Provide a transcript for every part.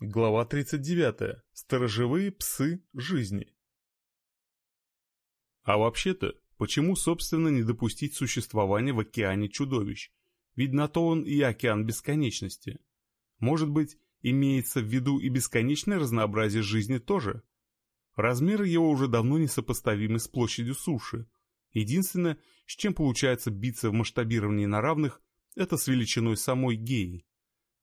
Глава 39. Сторожевые псы жизни. А вообще-то, почему, собственно, не допустить существования в океане чудовищ? Ведь на то он и океан бесконечности. Может быть, имеется в виду и бесконечное разнообразие жизни тоже? Размеры его уже давно несопоставимы с площадью суши. Единственное, с чем получается биться в масштабировании на равных, это с величиной самой геи.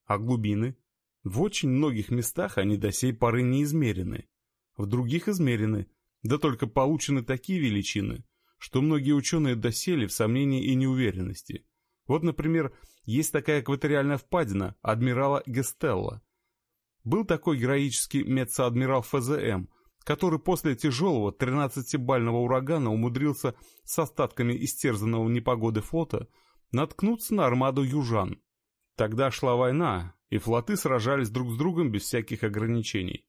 А глубины – в очень многих местах они до сей поры не измерены. В других измерены, да только получены такие величины, что многие ученые досели в сомнении и неуверенности. Вот, например, есть такая экваториальная впадина адмирала Гестелла. Был такой героический меццо-адмирал ФЗМ, который после тяжелого 13-бального урагана умудрился с остатками истерзанного непогоды флота наткнуться на армаду южан. Тогда шла война, и флоты сражались друг с другом без всяких ограничений.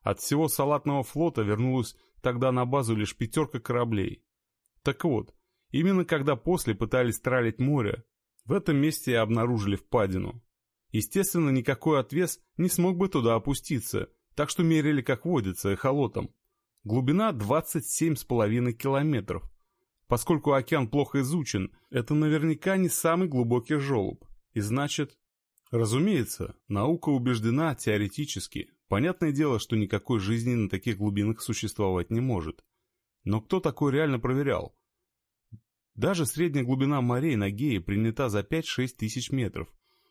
От всего салатного флота вернулась тогда на базу лишь пятерка кораблей. Так вот, именно когда после пытались тралить море, в этом месте и обнаружили впадину. Естественно, никакой отвес не смог бы туда опуститься, так что мерили, как водится, эхолотом. Глубина 27,5 километров. Поскольку океан плохо изучен, это наверняка не самый глубокий желоб. И значит, Разумеется, наука убеждена теоретически. Понятное дело, что никакой жизни на таких глубинах существовать не может. Но кто такой реально проверял? Даже средняя глубина морей на Гее принята за 5-6 тысяч метров.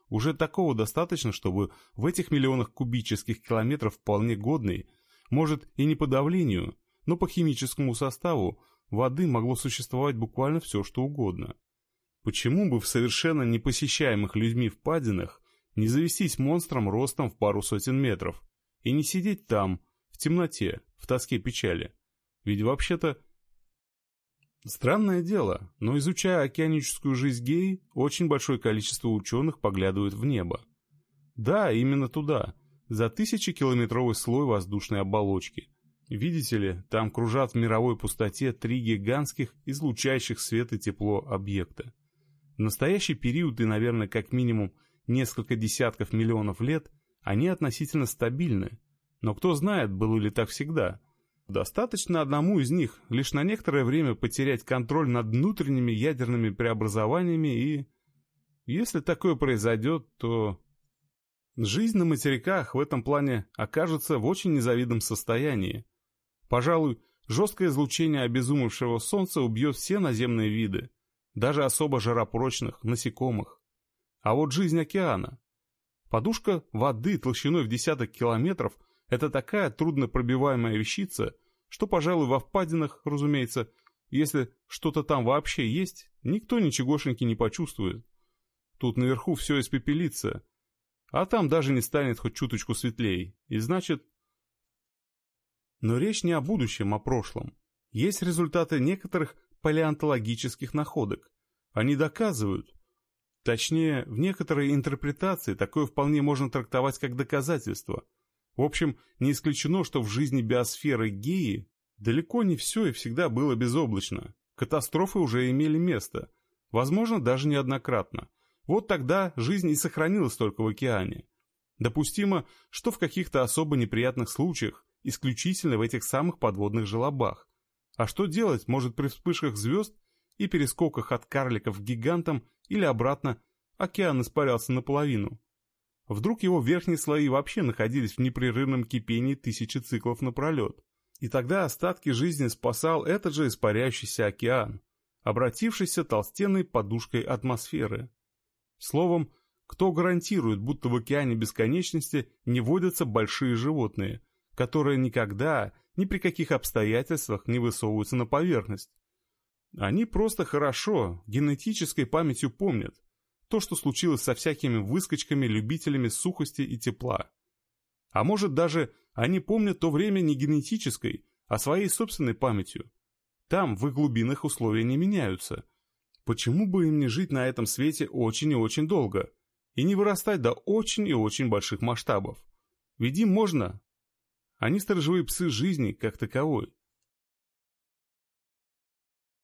Уже такого достаточно, чтобы в этих миллионах кубических километров вполне годной, может и не по давлению, но по химическому составу, воды могло существовать буквально все, что угодно. Почему бы в совершенно непосещаемых людьми впадинах не завестись монстром ростом в пару сотен метров и не сидеть там, в темноте, в тоске печали. Ведь вообще-то... Странное дело, но изучая океаническую жизнь геи, очень большое количество ученых поглядывают в небо. Да, именно туда, за тысячекилометровый слой воздушной оболочки. Видите ли, там кружат в мировой пустоте три гигантских, излучающих свет и тепло объекта. В настоящий период и, наверное, как минимум несколько десятков миллионов лет, они относительно стабильны. Но кто знает, было ли так всегда. Достаточно одному из них лишь на некоторое время потерять контроль над внутренними ядерными преобразованиями и... Если такое произойдет, то... Жизнь на материках в этом плане окажется в очень незавидном состоянии. Пожалуй, жесткое излучение обезумевшего Солнца убьет все наземные виды, даже особо жаропрочных, насекомых. А вот жизнь океана. Подушка воды толщиной в десяток километров – это такая труднопробиваемая вещица, что, пожалуй, во впадинах, разумеется, если что-то там вообще есть, никто ничегошеньки не почувствует. Тут наверху все испепелится, а там даже не станет хоть чуточку светлее, и значит... Но речь не о будущем, а о прошлом. Есть результаты некоторых палеонтологических находок. Они доказывают, Точнее, в некоторой интерпретации такое вполне можно трактовать как доказательство. В общем, не исключено, что в жизни биосферы Геи далеко не все и всегда было безоблачно. Катастрофы уже имели место, возможно, даже неоднократно. Вот тогда жизнь и сохранилась только в океане. Допустимо, что в каких-то особо неприятных случаях, исключительно в этих самых подводных желобах. А что делать может при вспышках звезд и перескоках от карликов к гигантам или обратно, океан испарялся наполовину. Вдруг его верхние слои вообще находились в непрерывном кипении тысячи циклов напролет. И тогда остатки жизни спасал этот же испаряющийся океан, обратившийся толстенной подушкой атмосферы. Словом, кто гарантирует, будто в океане бесконечности не водятся большие животные, которые никогда, ни при каких обстоятельствах не высовываются на поверхность, они просто хорошо, генетической памятью помнят то, что случилось со всякими выскочками-любителями сухости и тепла. А может даже они помнят то время не генетической, а своей собственной памятью. Там, в их глубинах, условия не меняются. Почему бы им не жить на этом свете очень и очень долго? И не вырастать до очень и очень больших масштабов? Ведь им можно. Они сторожевые псы жизни, как таковой.